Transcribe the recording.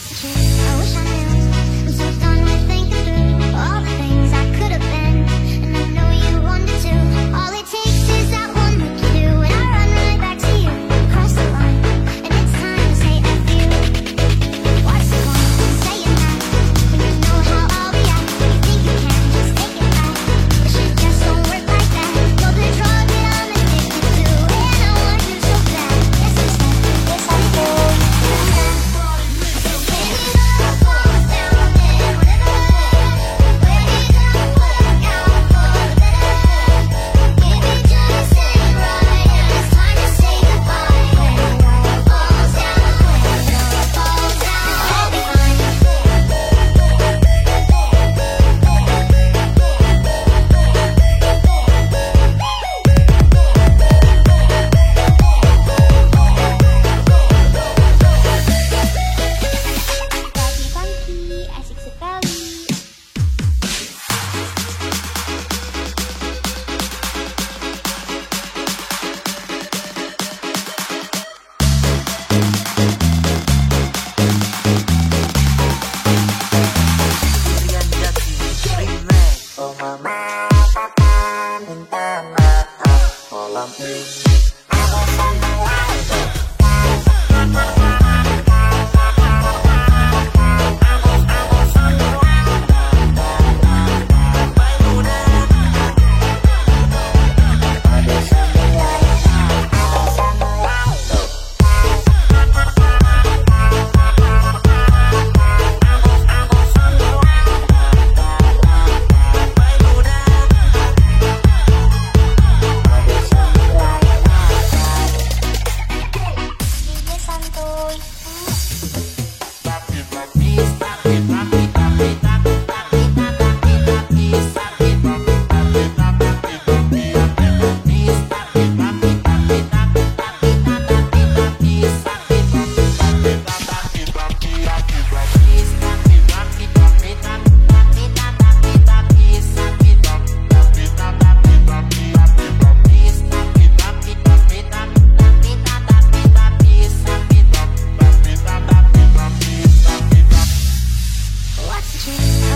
Massachusetts. Thank.